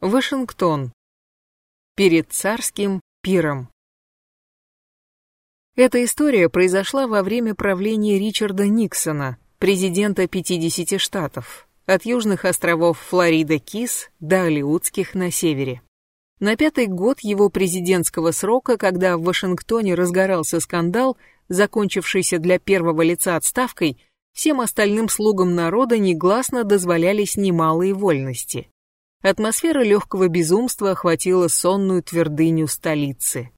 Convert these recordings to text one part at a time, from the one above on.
Вашингтон. Перед царским пиром. Эта история произошла во время правления Ричарда Никсона, президента 50 штатов, от южных островов Флорида-Кис до Алиутских на севере. На пятый год его президентского срока, когда в Вашингтоне разгорался скандал, закончившийся для первого лица отставкой, всем остальным слугам народа негласно дозволялись немалые вольности. Атмосфера легкого безумства охватила сонную твердыню столицы.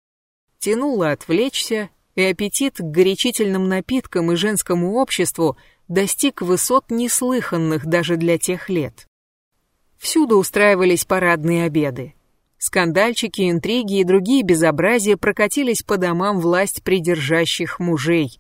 Тянуло отвлечься, и аппетит к горячительным напиткам и женскому обществу достиг высот неслыханных даже для тех лет. Всюду устраивались парадные обеды. Скандальчики, интриги и другие безобразия прокатились по домам власть придержащих мужей,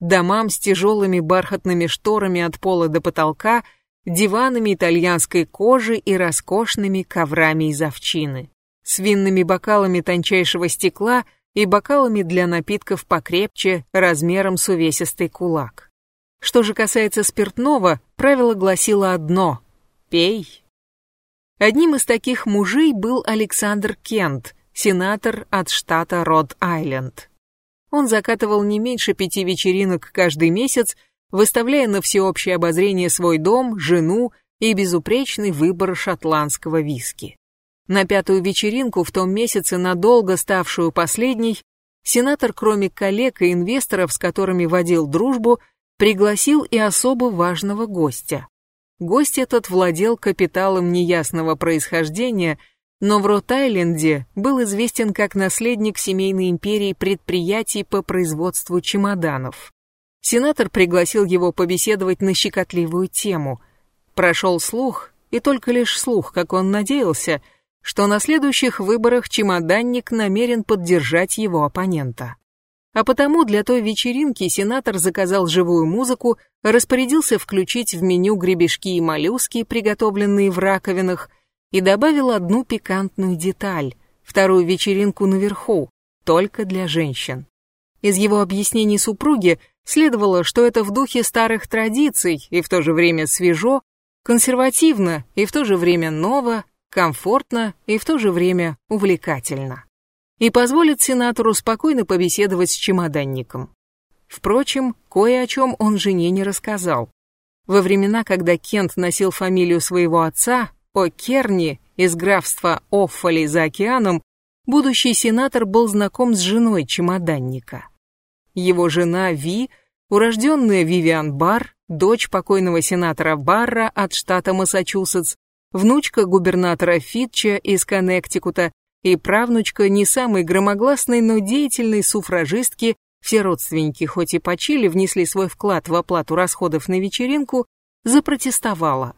домам с тяжелыми бархатными шторами от пола до потолка, диванами итальянской кожи и роскошными коврами из овчины, с винными бокалами тончайшего стекла и бокалами для напитков покрепче, размером с увесистый кулак. Что же касается спиртного, правило гласило одно – пей. Одним из таких мужей был Александр Кент, сенатор от штата Род-Айленд. Он закатывал не меньше пяти вечеринок каждый месяц, выставляя на всеобщее обозрение свой дом, жену и безупречный выбор шотландского виски. На пятую вечеринку в том месяце, надолго ставшую последней, сенатор, кроме коллег и инвесторов, с которыми водил дружбу, пригласил и особо важного гостя. Гость этот владел капиталом неясного происхождения, но в Рот-Айленде был известен как наследник семейной империи предприятий по производству чемоданов. Сенатор пригласил его побеседовать на щекотливую тему. Прошел слух, и только лишь слух, как он надеялся, что на следующих выборах чемоданник намерен поддержать его оппонента. А потому для той вечеринки сенатор заказал живую музыку, распорядился включить в меню гребешки и моллюски, приготовленные в раковинах, и добавил одну пикантную деталь – вторую вечеринку наверху, только для женщин. Из его объяснений супруге следовало, что это в духе старых традиций и в то же время свежо, консервативно и в то же время ново, комфортно и в то же время увлекательно и позволит сенатору спокойно побеседовать с чемоданником. Впрочем, кое о чем он жене не рассказал. Во времена, когда Кент носил фамилию своего отца, О'Керни из графства Оффоли за океаном, будущий сенатор был знаком с женой чемоданника. Его жена Ви, урожденная Вивиан Барр, дочь покойного сенатора Барра от штата Массачусетс, внучка губернатора Фитча из Коннектикута и правнучка не самой громогласной, но деятельной суфражистки, все родственники, хоть и почили, внесли свой вклад в оплату расходов на вечеринку, запротестовала.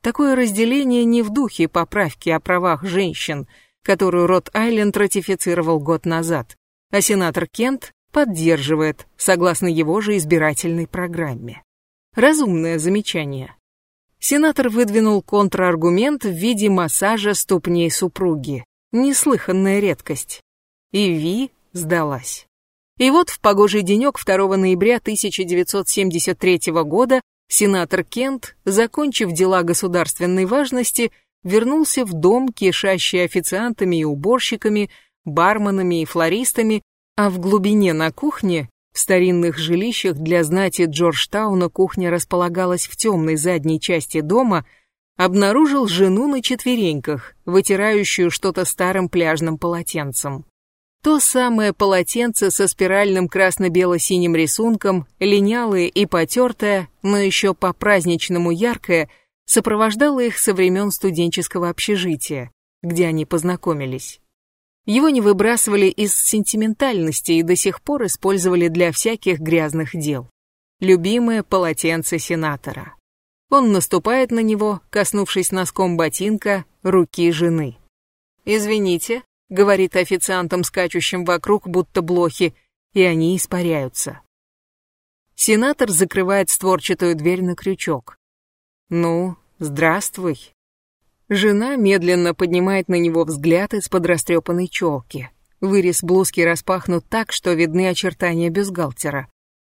Такое разделение не в духе поправки о правах женщин, которую Рот-Айленд ратифицировал год назад, а сенатор Кент поддерживает, согласно его же избирательной программе. Разумное замечание. Сенатор выдвинул контраргумент в виде массажа ступней супруги. Неслыханная редкость. И Ви сдалась. И вот в погожий денек 2 ноября 1973 года сенатор Кент, закончив дела государственной важности, вернулся в дом, кишащий официантами и уборщиками, барменами и флористами, а в глубине на кухне, в старинных жилищах для знати Джорджтауна кухня располагалась в темной задней части дома – обнаружил жену на четвереньках, вытирающую что-то старым пляжным полотенцем. То самое полотенце со спиральным красно-бело-синим рисунком, линялое и потертое, но еще по-праздничному яркое, сопровождало их со времен студенческого общежития, где они познакомились. Его не выбрасывали из сентиментальности и до сих пор использовали для всяких грязных дел. Любимое полотенце сенатора. Он наступает на него, коснувшись носком ботинка руки жены. «Извините», — говорит официантам, скачущим вокруг, будто блохи, и они испаряются. Сенатор закрывает створчатую дверь на крючок. «Ну, здравствуй». Жена медленно поднимает на него взгляд из-под растрепанной челки. Вырез блузки распахнут так, что видны очертания бюстгальтера.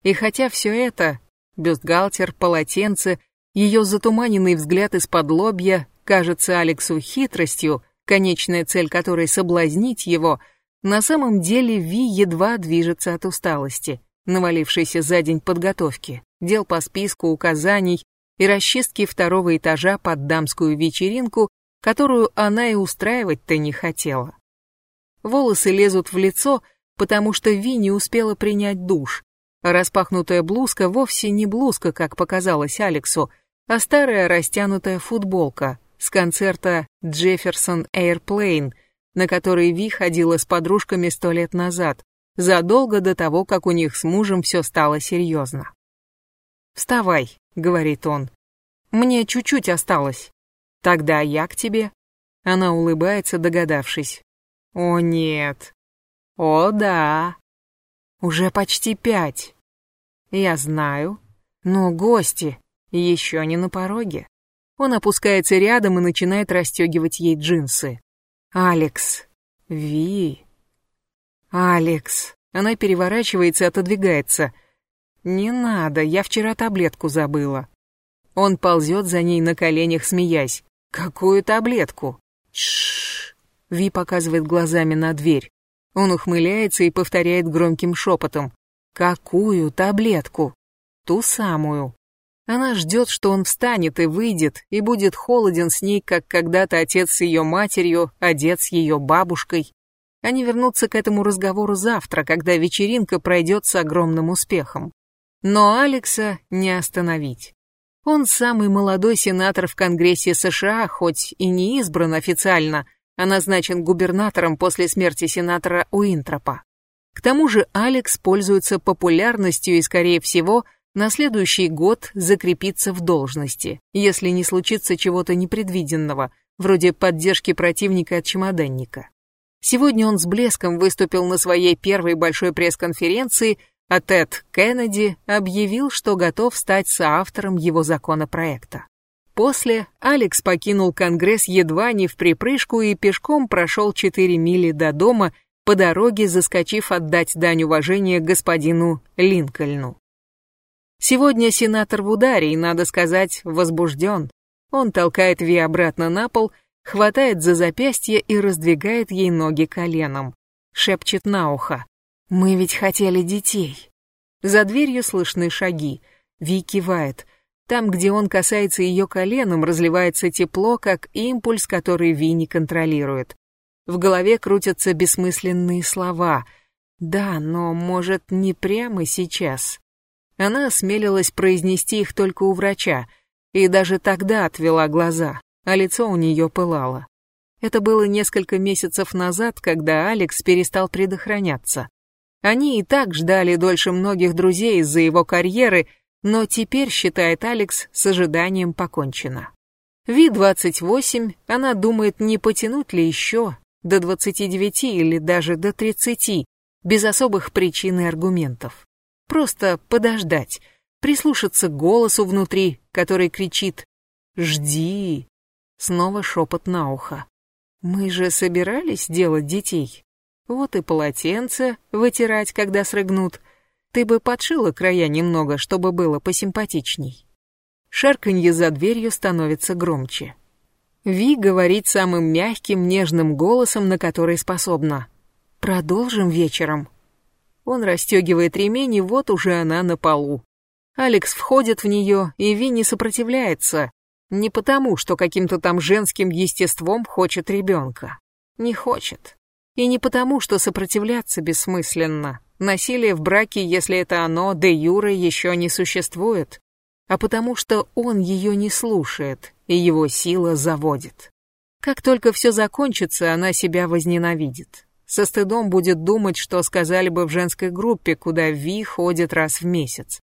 И хотя все это — бюстгальтер, полотенце ее затуманенный взгляд из-под лобья кажется Алексу хитростью, конечная цель которой соблазнить его, на самом деле Ви едва движется от усталости, навалившейся за день подготовки, дел по списку указаний и расчистки второго этажа под дамскую вечеринку, которую она и устраивать-то не хотела. Волосы лезут в лицо, потому что Ви не успела принять душ. Распахнутая блузка вовсе не блузка, как показалось Алексу, а старая растянутая футболка с концерта Джефферсон Airplane, на который Ви ходила с подружками сто лет назад, задолго до того, как у них с мужем все стало серьезно. «Вставай», — говорит он. «Мне чуть-чуть осталось. Тогда я к тебе». Она улыбается, догадавшись. «О, нет. О, да. Уже почти пять. Я знаю. Но гости еще не на пороге». Он опускается рядом и начинает расстегивать ей джинсы. «Алекс. Ви. Алекс». Она переворачивается и отодвигается. «Не надо, я вчера таблетку забыла». Он ползет за ней на коленях, смеясь. «Какую таблетку?» «Тш-ш-ш!» Ви показывает глазами на дверь. Он ухмыляется и повторяет громким шепотом. «Какую таблетку?» «Ту самую». Она ждет, что он встанет и выйдет, и будет холоден с ней, как когда-то отец с ее матерью, а дед с ее бабушкой. Они вернутся к этому разговору завтра, когда вечеринка пройдет с огромным успехом. Но Алекса не остановить. Он самый молодой сенатор в Конгрессе США, хоть и не избран официально, а назначен губернатором после смерти сенатора Уинтропа. К тому же Алекс пользуется популярностью и, скорее всего, на следующий год закрепится в должности, если не случится чего-то непредвиденного, вроде поддержки противника от чемоданника. Сегодня он с блеском выступил на своей первой большой пресс-конференции, а Тед Кеннеди объявил, что готов стать соавтором его законопроекта. После Алекс покинул Конгресс едва не в припрыжку и пешком прошел 4 мили до дома, по дороге заскочив отдать дань уважения господину Линкольну. Сегодня сенатор в ударе и, надо сказать, возбужден. Он толкает Ви обратно на пол, хватает за запястье и раздвигает ей ноги коленом. Шепчет на ухо. «Мы ведь хотели детей». За дверью слышны шаги. Ви кивает. Там, где он касается ее коленом, разливается тепло, как импульс, который Ви не контролирует. В голове крутятся бессмысленные слова. Да, но, может, не прямо сейчас. Она осмелилась произнести их только у врача, и даже тогда отвела глаза, а лицо у нее пылало. Это было несколько месяцев назад, когда Алекс перестал предохраняться. Они и так ждали дольше многих друзей из-за его карьеры, но теперь, считает Алекс, с ожиданием покончено. Ви-28, она думает, не потянуть ли еще до 29 или даже до 30, без особых причин и аргументов. Просто подождать, прислушаться к голосу внутри, который кричит «Жди!» Снова шепот на ухо. «Мы же собирались делать детей. Вот и полотенце вытирать, когда срыгнут. Ты бы подшила края немного, чтобы было посимпатичней». Шарканье за дверью становится громче. Ви говорит самым мягким, нежным голосом, на который способна. «Продолжим вечером». Он расстегивает ремень, и вот уже она на полу. Алекс входит в нее, и Ви не сопротивляется. Не потому, что каким-то там женским естеством хочет ребенка. Не хочет. И не потому, что сопротивляться бессмысленно. Насилие в браке, если это оно, де юре еще не существует. А потому что он ее не слушает, и его сила заводит. Как только все закончится, она себя возненавидит. Со стыдом будет думать, что сказали бы в женской группе, куда Ви ходит раз в месяц.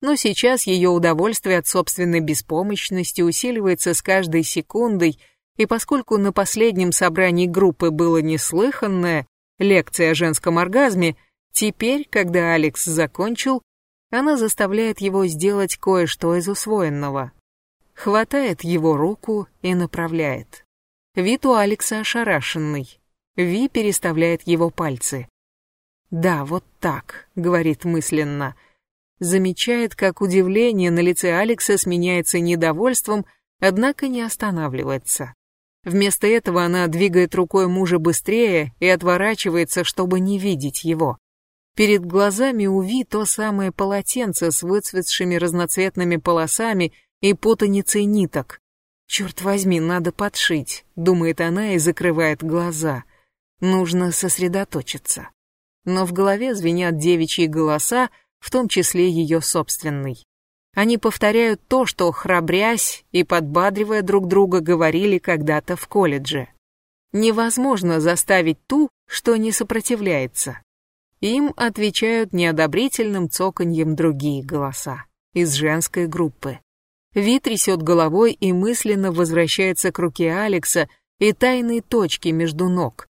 Но сейчас ее удовольствие от собственной беспомощности усиливается с каждой секундой, и поскольку на последнем собрании группы было неслыханное, лекция о женском оргазме, теперь, когда Алекс закончил, она заставляет его сделать кое-что из усвоенного. Хватает его руку и направляет. Вид у Алекса ошарашенный. Ви переставляет его пальцы. «Да, вот так», — говорит мысленно. Замечает, как удивление на лице Алекса сменяется недовольством, однако не останавливается. Вместо этого она двигает рукой мужа быстрее и отворачивается, чтобы не видеть его. Перед глазами у Ви то самое полотенце с выцветшими разноцветными полосами и путаницей ниток. «Черт возьми, надо подшить», — думает она и закрывает глаза. Нужно сосредоточиться. Но в голове звенят девичьи голоса, в том числе ее собственный. Они повторяют то, что, храбрясь и подбадривая друг друга, говорили когда-то в колледже. Невозможно заставить ту, что не сопротивляется. Им отвечают неодобрительным цоканьем другие голоса из женской группы. Ви трясет головой и мысленно возвращается к руке Алекса и тайной точке между ног.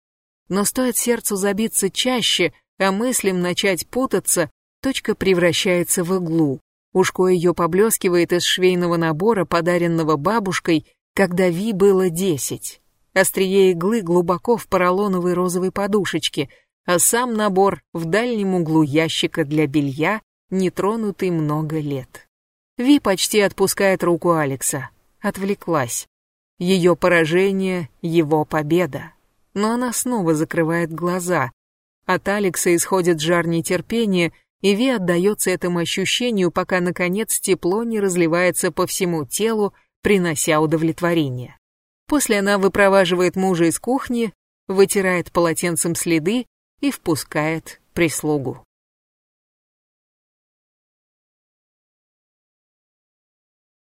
Но стоит сердцу забиться чаще, а мыслям начать путаться, точка превращается в иглу. Ушко ее поблескивает из швейного набора, подаренного бабушкой, когда Ви было десять. Острие иглы глубоко в поролоновой розовой подушечке, а сам набор в дальнем углу ящика для белья, нетронутый много лет. Ви почти отпускает руку Алекса. Отвлеклась. Ее поражение — его победа. Но она снова закрывает глаза. От Алекса исходит жар нетерпения, и Ви отдается этому ощущению, пока, наконец, тепло не разливается по всему телу, принося удовлетворение. После она выпроваживает мужа из кухни, вытирает полотенцем следы и впускает прислугу.